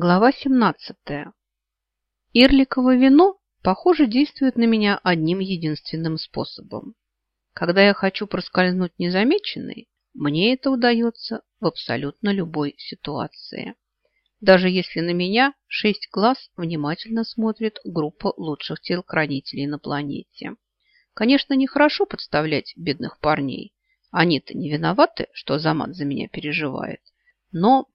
Глава 17. Ирликово вино, похоже, действует на меня одним единственным способом. Когда я хочу проскользнуть незамеченной, мне это удается в абсолютно любой ситуации. Даже если на меня шесть глаз внимательно смотрит группа лучших телохранителей на планете. Конечно, нехорошо подставлять бедных парней. Они-то не виноваты, что Азамат за меня переживает. Но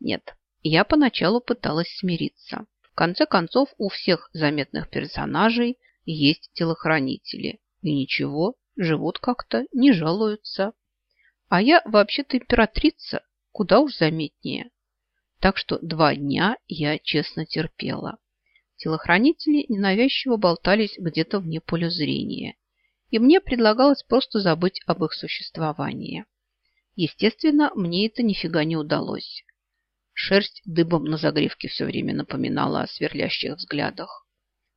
нет, я поначалу пыталась смириться. В конце концов, у всех заметных персонажей есть телохранители. И ничего, живут как-то, не жалуются. А я вообще-то императрица, куда уж заметнее. Так что два дня я честно терпела. Телохранители ненавязчиво болтались где-то вне поля зрения. И мне предлагалось просто забыть об их существовании. Естественно, мне это нифига не удалось. Шерсть дыбом на загривке все время напоминала о сверлящих взглядах.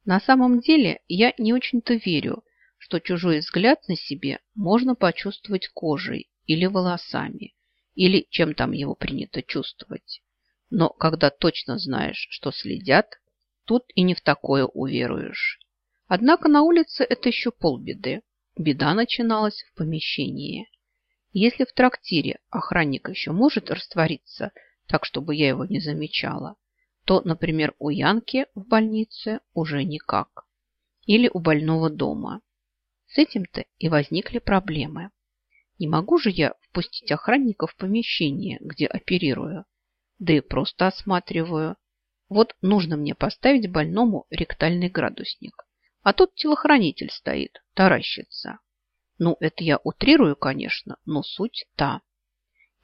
На самом деле я не очень-то верю, что чужой взгляд на себе можно почувствовать кожей или волосами, или чем там его принято чувствовать. Но когда точно знаешь, что следят, тут и не в такое уверуешь. Однако на улице это еще полбеды. Беда начиналась в помещении. Если в трактире охранник еще может раствориться – так, чтобы я его не замечала, то, например, у Янки в больнице уже никак. Или у больного дома. С этим-то и возникли проблемы. Не могу же я впустить охранника в помещение, где оперирую, да и просто осматриваю. Вот нужно мне поставить больному ректальный градусник. А тут телохранитель стоит, таращится. Ну, это я утрирую, конечно, но суть та.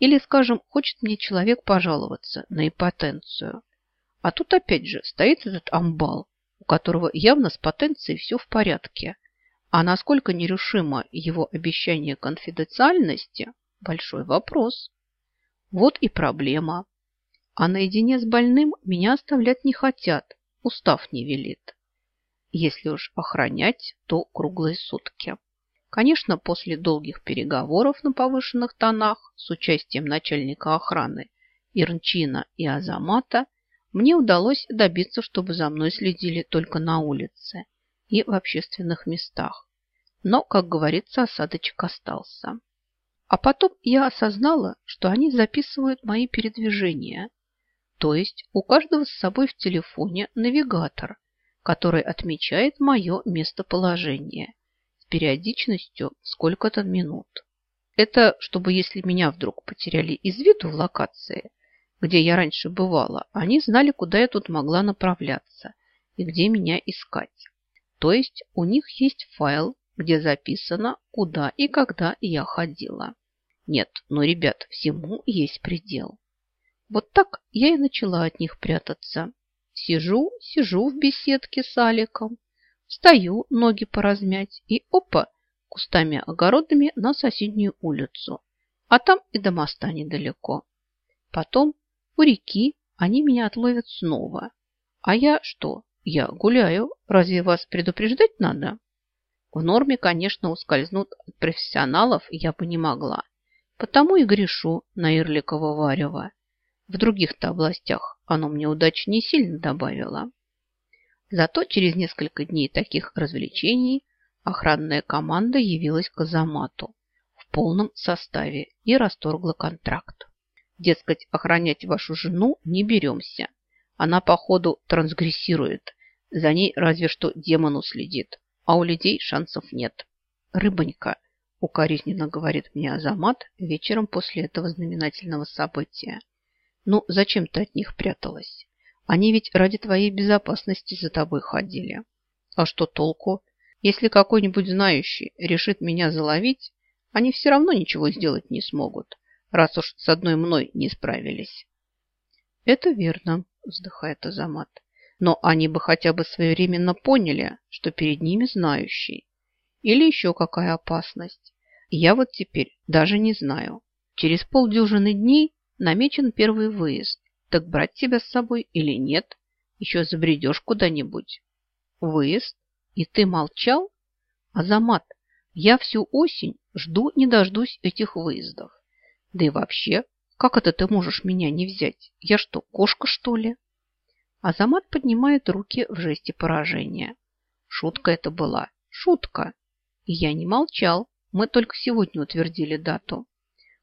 Или, скажем, хочет мне человек пожаловаться на импотенцию. А тут опять же стоит этот амбал, у которого явно с потенцией все в порядке. А насколько нерушимо его обещание конфиденциальности – большой вопрос. Вот и проблема. А наедине с больным меня оставлять не хотят, устав не велит. Если уж охранять, то круглые сутки. Конечно, после долгих переговоров на повышенных тонах с участием начальника охраны Ирнчина и Азамата мне удалось добиться, чтобы за мной следили только на улице и в общественных местах. Но, как говорится, осадочек остался. А потом я осознала, что они записывают мои передвижения. То есть у каждого с собой в телефоне навигатор, который отмечает мое местоположение периодичностью сколько-то минут. Это чтобы, если меня вдруг потеряли из виду в локации, где я раньше бывала, они знали, куда я тут могла направляться и где меня искать. То есть у них есть файл, где записано, куда и когда я ходила. Нет, ну, ребят, всему есть предел. Вот так я и начала от них прятаться. Сижу, сижу в беседке с Аликом, Стою, ноги поразмять, и опа, кустами-огородами на соседнюю улицу. А там и до моста недалеко. Потом у реки они меня отловят снова. А я что? Я гуляю. Разве вас предупреждать надо? В норме, конечно, ускользнут от профессионалов я бы не могла. Потому и грешу на Ирликово варево. В других-то областях оно мне удачи не сильно добавило. Зато через несколько дней таких развлечений охранная команда явилась к Азамату в полном составе и расторгла контракт. Дескать, охранять вашу жену не беремся. Она, походу, трансгрессирует. За ней разве что демону следит, а у людей шансов нет. Рыбонька, укоризненно говорит мне Азамат вечером после этого знаменательного события. Ну, зачем ты от них пряталась? Они ведь ради твоей безопасности за тобой ходили. А что толку? Если какой-нибудь знающий решит меня заловить, они все равно ничего сделать не смогут, раз уж с одной мной не справились. Это верно, вздыхает Азамат. Но они бы хотя бы своевременно поняли, что перед ними знающий. Или еще какая опасность. Я вот теперь даже не знаю. Через полдюжины дней намечен первый выезд. Так брать тебя с собой или нет? Еще забредешь куда-нибудь. Выезд? И ты молчал? Азамат, я всю осень жду не дождусь этих выездов. Да и вообще, как это ты можешь меня не взять? Я что, кошка, что ли? Азамат поднимает руки в жесте поражения. Шутка это была. Шутка. И я не молчал. Мы только сегодня утвердили дату.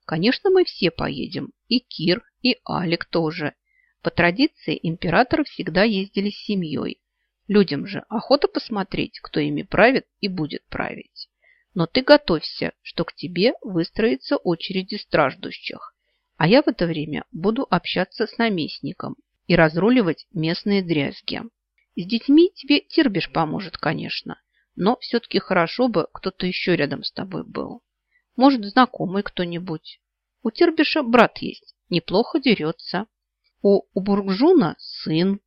Конечно, мы все поедем. И Кир, и Алик тоже. По традиции императоры всегда ездили с семьей. Людям же охота посмотреть, кто ими правит и будет править. Но ты готовься, что к тебе выстроится очереди страждущих. А я в это время буду общаться с наместником и разруливать местные дрязги. С детьми тебе Тирбиш поможет, конечно, но все-таки хорошо бы кто-то еще рядом с тобой был. Может, знакомый кто-нибудь. У Тирбиша брат есть, неплохо дерется. У, у Бургжуна сын.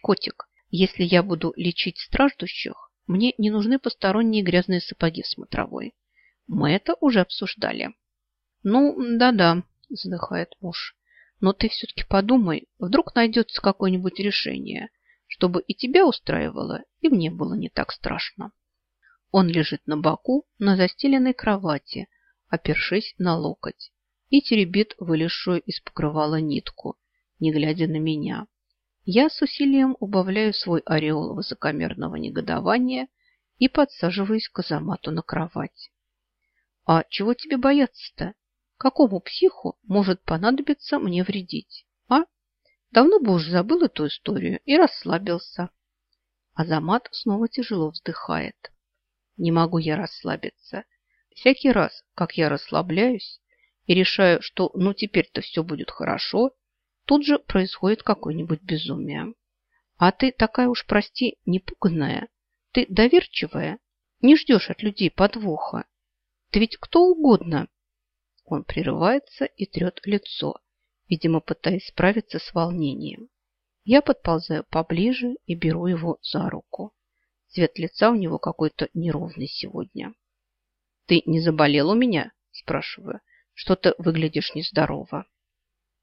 Котик, если я буду лечить страждущих, мне не нужны посторонние грязные сапоги в смотровой. Мы это уже обсуждали. Ну, да-да, вздыхает муж. Но ты все-таки подумай, вдруг найдется какое-нибудь решение, чтобы и тебя устраивало, и мне было не так страшно. Он лежит на боку на застеленной кровати, опершись на локоть, и теребит вылезшую из покрывала нитку, не глядя на меня. Я с усилием убавляю свой ореол высокомерного негодования и подсаживаюсь к Азамату на кровать. «А чего тебе бояться-то? Какому психу может понадобиться мне вредить, а? Давно бы уж забыл эту историю и расслабился». Азамат снова тяжело вздыхает. Не могу я расслабиться. Всякий раз, как я расслабляюсь и решаю, что ну теперь-то все будет хорошо, тут же происходит какое-нибудь безумие. А ты такая уж, прости, непуганная. Ты доверчивая, не ждешь от людей подвоха. Ты ведь кто угодно. Он прерывается и трет лицо, видимо, пытаясь справиться с волнением. Я подползаю поближе и беру его за руку. Цвет лица у него какой-то неровный сегодня. «Ты не заболел у меня?» – спрашиваю. «Что-то выглядишь нездорово».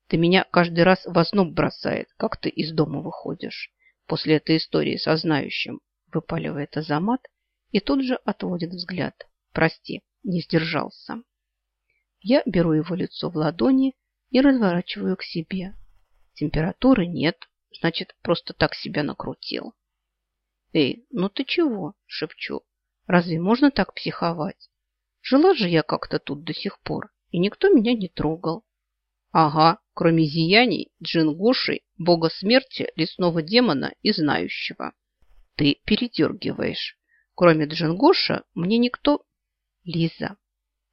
Ты меня каждый раз в озноб бросает, как ты из дома выходишь. После этой истории со знающим выпаливает Азамат и тут же отводит взгляд. Прости, не сдержался. Я беру его лицо в ладони и разворачиваю к себе. Температуры нет, значит, просто так себя накрутил. Эй, ну ты чего? Шепчу. Разве можно так психовать? Жила же я как-то тут до сих пор, и никто меня не трогал. Ага, кроме зияний, джингуши, бога смерти, лесного демона и знающего. Ты передергиваешь. Кроме Джингуша мне никто... Лиза,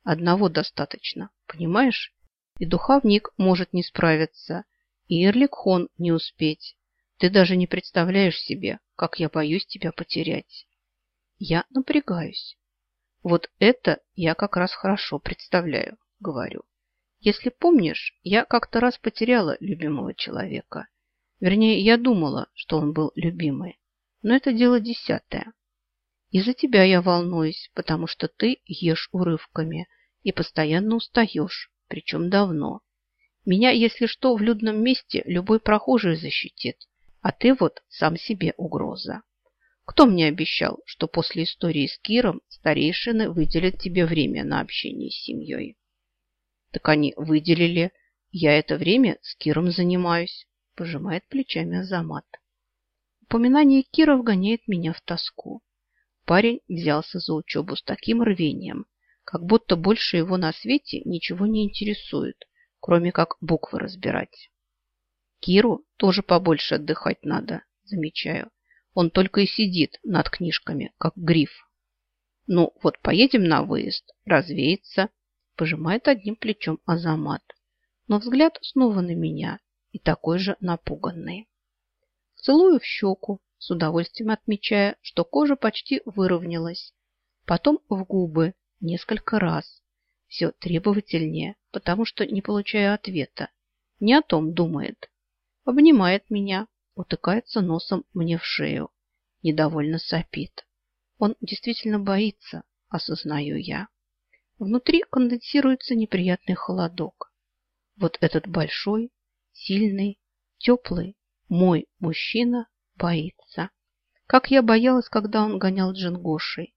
одного достаточно, понимаешь? И духовник может не справиться, и Эрликхон не успеть. Ты даже не представляешь себе, как я боюсь тебя потерять. Я напрягаюсь. Вот это я как раз хорошо представляю, говорю. Если помнишь, я как-то раз потеряла любимого человека. Вернее, я думала, что он был любимый. Но это дело десятое. И за тебя я волнуюсь, потому что ты ешь урывками и постоянно устаешь, причем давно. Меня, если что, в людном месте любой прохожий защитит, а ты вот сам себе угроза. Кто мне обещал, что после истории с Киром старейшины выделят тебе время на общение с семьей? Так они выделили. Я это время с Киром занимаюсь. Пожимает плечами Азамат. Упоминание Кира вгоняет меня в тоску. Парень взялся за учебу с таким рвением, как будто больше его на свете ничего не интересует, кроме как буквы разбирать. Киру тоже побольше отдыхать надо, замечаю. Он только и сидит над книжками, как гриф. Ну, вот поедем на выезд, развеется, пожимает одним плечом Азамат. Но взгляд снова на меня и такой же напуганный. Целую в щеку, с удовольствием отмечая, что кожа почти выровнялась. Потом в губы несколько раз. Все требовательнее, потому что не получаю ответа. Не о том думает. Обнимает меня, утыкается носом мне в шею. Недовольно сопит. Он действительно боится, осознаю я. Внутри конденсируется неприятный холодок. Вот этот большой, сильный, теплый, мой мужчина боится. Как я боялась, когда он гонял Джингошей.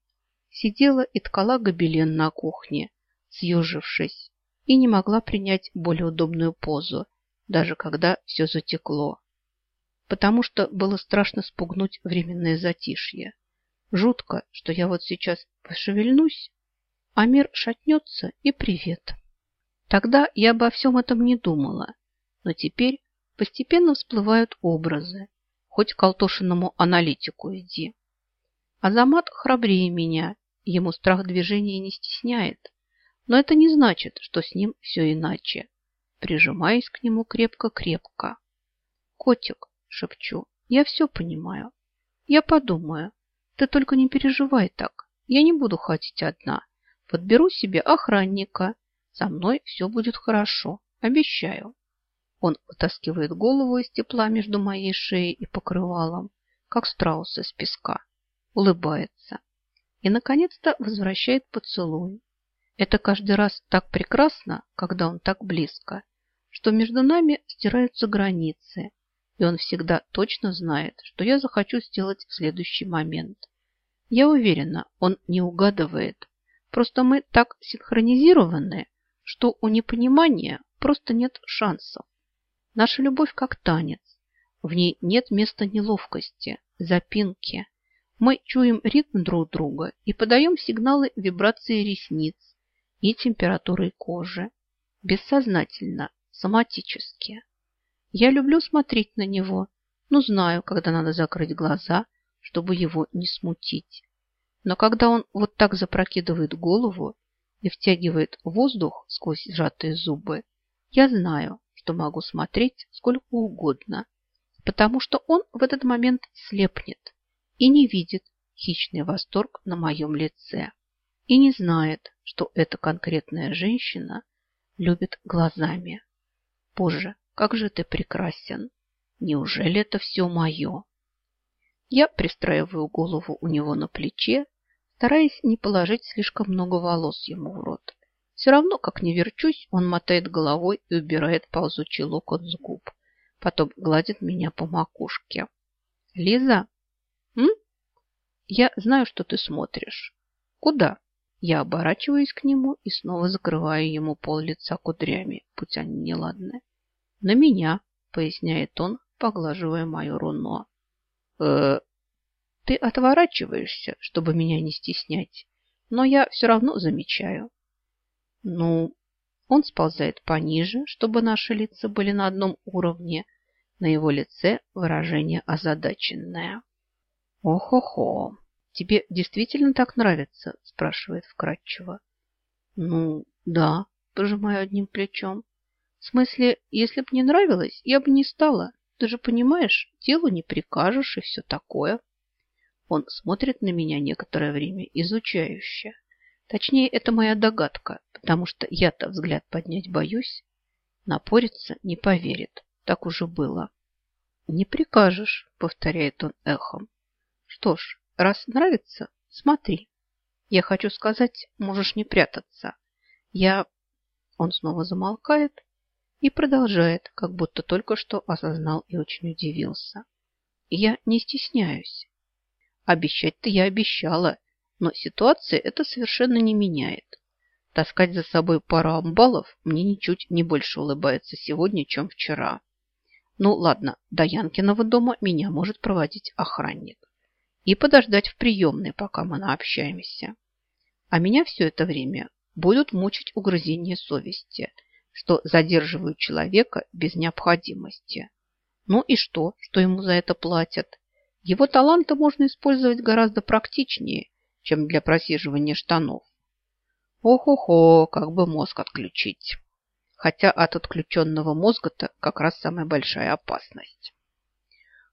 Сидела и ткала гобелен на кухне, съежившись, и не могла принять более удобную позу, даже когда все затекло. потому что было страшно спугнуть временное затишье. Жутко, что я вот сейчас пошевельнусь, а мир шатнется и привет. Тогда я обо всем этом не думала, но теперь постепенно всплывают образы, хоть к Алтошиному аналитику иди. Азамат храбрее меня, ему страх движения не стесняет, но это не значит, что с ним все иначе. Прижимаюсь к нему крепко-крепко. «Котик», — шепчу, — «я все понимаю. Я подумаю. Ты только не переживай так. Я не буду ходить одна. Подберу себе охранника. Со мной все будет хорошо. Обещаю». Он вытаскивает голову из тепла между моей шеей и покрывалом, как страус из песка. Улыбается. И, наконец-то, возвращает поцелуй. Это каждый раз так прекрасно, когда он так близко, что между нами стираются границы, и он всегда точно знает, что я захочу сделать в следующий момент. Я уверена, он не угадывает. Просто мы так синхронизированы, что у непонимания просто нет шансов. Наша любовь как танец. В ней нет места неловкости, запинки. Мы чуем ритм друг друга и подаем сигналы вибрации ресниц, и температурой кожи. Бессознательно, соматически. Я люблю смотреть на него, но знаю, когда надо закрыть глаза, чтобы его не смутить. Но когда он вот так запрокидывает голову и втягивает воздух сквозь сжатые зубы, я знаю, что могу смотреть сколько угодно, потому что он в этот момент слепнет и не видит хищный восторг на моем лице и не знает, что эта конкретная женщина любит глазами. Боже, как же ты прекрасен! Неужели это все мое? Я пристраиваю голову у него на плече, стараясь не положить слишком много волос ему в рот. Все равно, как не верчусь, он мотает головой и убирает ползучий локон с губ. Потом гладит меня по макушке. Лиза? М? Я знаю, что ты смотришь. Куда? Я оборачиваюсь к нему и снова закрываю ему пол лица кудрями, будь они неладные. «На меня», — поясняет он, поглаживая мое руно. э Ты отворачиваешься, чтобы меня не стеснять, но я все равно замечаю. Ну, он сползает пониже, чтобы наши лица были на одном уровне. На его лице выражение озадаченное. Ох-охо. «Тебе действительно так нравится?» – спрашивает вкратчиво. «Ну, да», – пожимаю одним плечом. «В смысле, если б не нравилось, я бы не стала. Ты же понимаешь, делу не прикажешь и все такое». Он смотрит на меня некоторое время изучающе. Точнее, это моя догадка, потому что я-то взгляд поднять боюсь. Напорится, не поверит. Так уже было. «Не прикажешь», — повторяет он эхом. «Что ж, Раз нравится, смотри. Я хочу сказать, можешь не прятаться. Я... Он снова замолкает и продолжает, как будто только что осознал и очень удивился. Я не стесняюсь. Обещать-то я обещала, но ситуация это совершенно не меняет. Таскать за собой пару амбалов мне ничуть не больше улыбается сегодня, чем вчера. Ну ладно, до Янкиного дома меня может проводить охранник и подождать в приемной, пока мы наобщаемся. А меня все это время будут мучить угрызения совести, что задерживают человека без необходимости. Ну и что, что ему за это платят? Его таланты можно использовать гораздо практичнее, чем для просиживания штанов. Ох-охо, как бы мозг отключить. Хотя от отключенного мозга-то как раз самая большая опасность.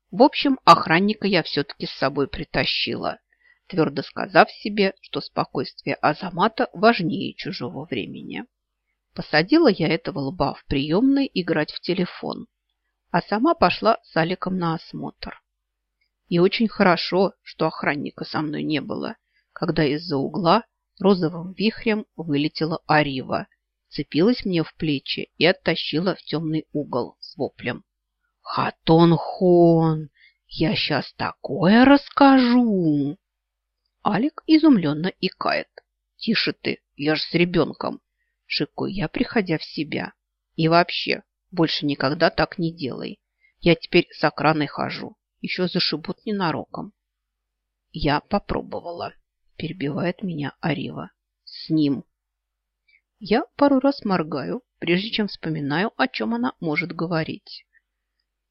В общем, охранника я все-таки с собой притащила, твердо сказав себе, что спокойствие Азамата важнее чужого времени. Посадила я этого лба в приемной играть в телефон, а сама пошла с Аликом на осмотр. И очень хорошо, что охранника со мной не было, когда из-за угла розовым вихрем вылетела Арива, цепилась мне в плечи и оттащила в темный угол с воплем. Хатон-хон, я сейчас такое расскажу. Алик изумленно икает. Тише ты, я ж с ребенком. Шикую я, приходя в себя. И вообще, больше никогда так не делай. Я теперь с окраной хожу. Еще зашибут ненароком. Я попробовала. Перебивает меня Арива. С ним. Я пару раз моргаю, прежде чем вспоминаю, о чем она может говорить.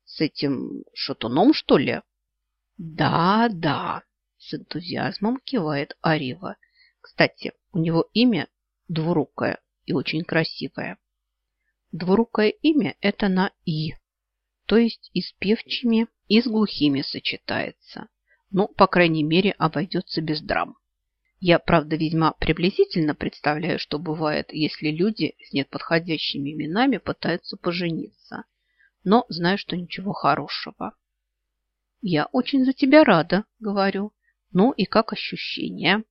С этим шатуном, что ли? Да, да, с энтузиазмом кивает Арива. Кстати, у него имя двурукое и очень красивое. Двурукое имя – это на «и», то есть и с певчими, и с глухими сочетается. Ну, по крайней мере, обойдется без драм. Я, правда, весьма приблизительно представляю, что бывает, если люди с неподходящими именами пытаются пожениться. Но знаю, что ничего хорошего. «Я очень за тебя рада», — говорю. «Ну и как ощущения?»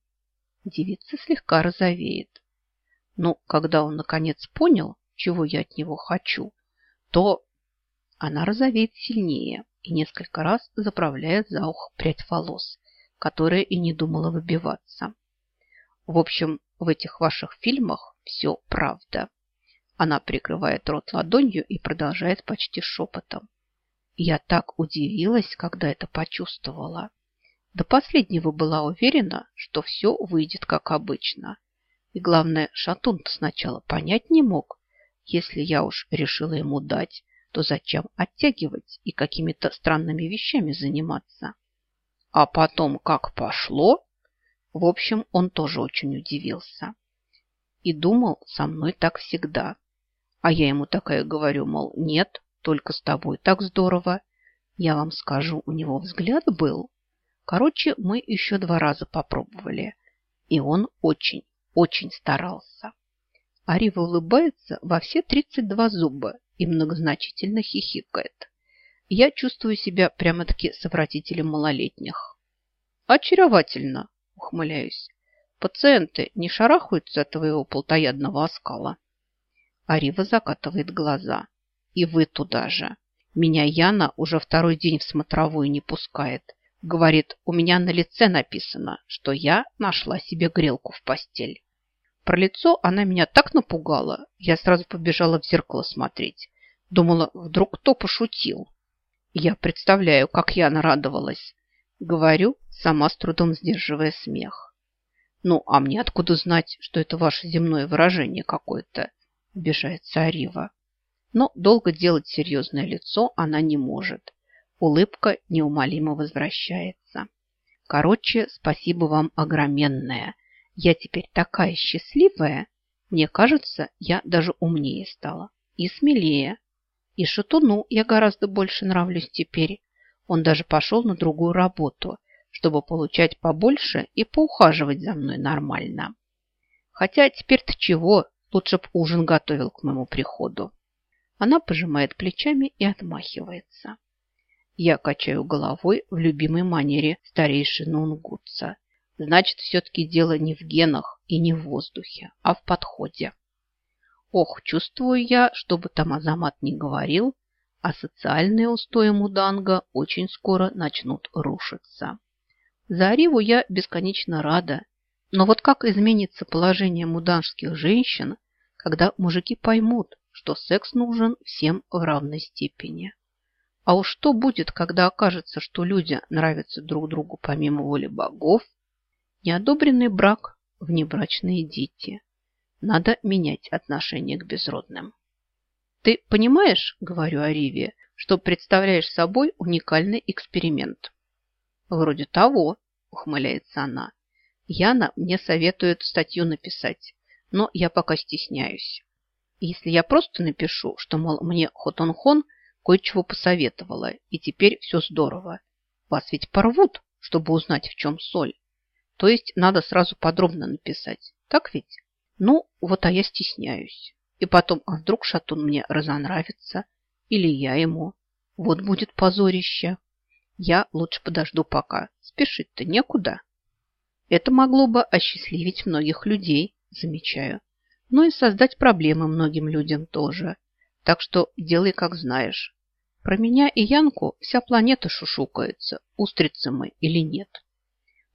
Девица слегка розовеет. Но когда он наконец понял, чего я от него хочу, то она розовеет сильнее и несколько раз заправляет за ухо прядь волос, которая и не думала выбиваться. В общем, в этих ваших фильмах все правда. Она прикрывает рот ладонью и продолжает почти шепотом. Я так удивилась, когда это почувствовала. До последнего была уверена, что все выйдет как обычно. И главное, шатун сначала понять не мог. Если я уж решила ему дать, то зачем оттягивать и какими-то странными вещами заниматься? А потом как пошло? В общем, он тоже очень удивился. И думал, со мной так всегда. А я ему такая говорю, мол, нет, только с тобой так здорово. Я вам скажу, у него взгляд был. Короче, мы еще два раза попробовали. И он очень, очень старался. Арива улыбается во все 32 зуба и многозначительно хихикает. Я чувствую себя прямо-таки совратителем малолетних. Очаровательно, ухмыляюсь. Пациенты не шарахаются от твоего полтоядного оскала. Арива закатывает глаза. И вы туда же. Меня Яна уже второй день в смотровую не пускает. Говорит, у меня на лице написано, что я нашла себе грелку в постель. Про лицо она меня так напугала, я сразу побежала в зеркало смотреть. Думала, вдруг кто пошутил. Я представляю, как я нарадовалась. Говорю, сама с трудом сдерживая смех. Ну, а мне откуда знать, что это ваше земное выражение какое-то? Обижается Арива. Но долго делать серьезное лицо она не может. Улыбка неумолимо возвращается. Короче, спасибо вам огроменное. Я теперь такая счастливая. Мне кажется, я даже умнее стала. И смелее. И Шатуну я гораздо больше нравлюсь теперь. Он даже пошел на другую работу, чтобы получать побольше и поухаживать за мной нормально. Хотя теперь-то чего, лучше б ужин готовил к моему приходу. Она пожимает плечами и отмахивается. Я качаю головой в любимой манере старейшины Унгутца. Значит, все-таки дело не в генах и не в воздухе, а в подходе. Ох, чувствую я, что бы там Азамат не говорил, а социальные устои Муданга очень скоро начнут рушиться. За Ариву я бесконечно рада, но вот как изменится положение муданских женщин, когда мужики поймут, что секс нужен всем в равной степени? А уж что будет, когда окажется, что люди нравятся друг другу помимо воли богов, Неодобренный брак, внебрачные дети. Надо менять отношение к безродным. Ты понимаешь, говорю Ариве, что представляешь собой уникальный эксперимент? Вроде того, ухмыляется она. Яна мне советует статью написать, но я пока стесняюсь. Если я просто напишу, что, мол, мне Хотонхон кое-чего посоветовала, и теперь все здорово, вас ведь порвут, чтобы узнать, в чем соль. То есть надо сразу подробно написать. Так ведь? Ну, вот а я стесняюсь. И потом, а вдруг Шатун мне разонравится? Или я ему? Вот будет позорище. Я лучше подожду пока. Спешить-то некуда. Это могло бы осчастливить многих людей, замечаю. Но и создать проблемы многим людям тоже. Так что делай, как знаешь. Про меня и Янку вся планета шушукается, устрицы мы или нет.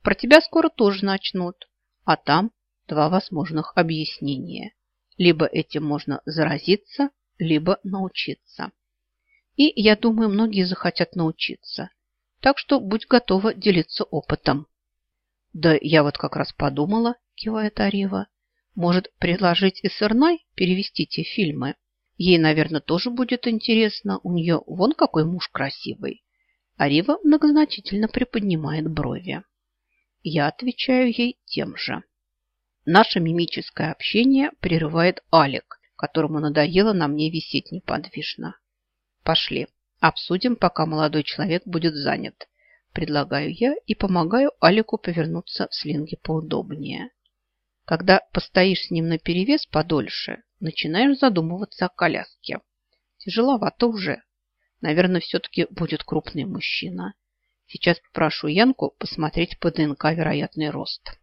Про тебя скоро тоже начнут. А там два возможных объяснения. Либо этим можно заразиться, либо научиться. И, я думаю, многие захотят научиться. Так что будь готова делиться опытом. Да я вот как раз подумала, кивает Арива. Может, предложить и Сырнай перевести те фильмы? Ей, наверное, тоже будет интересно. У нее вон какой муж красивый. Арива многозначительно приподнимает брови. Я отвечаю ей тем же. Наше мимическое общение прерывает Алик, которому надоело на мне висеть неподвижно. Пошли, обсудим, пока молодой человек будет занят. Предлагаю я и помогаю Алику повернуться в слинге поудобнее. Когда постоишь с ним наперевес подольше, начинаешь задумываться о коляске. Тяжеловато уже. Наверное, все-таки будет крупный мужчина. Сейчас попрошу Янку посмотреть по ДНК вероятный рост.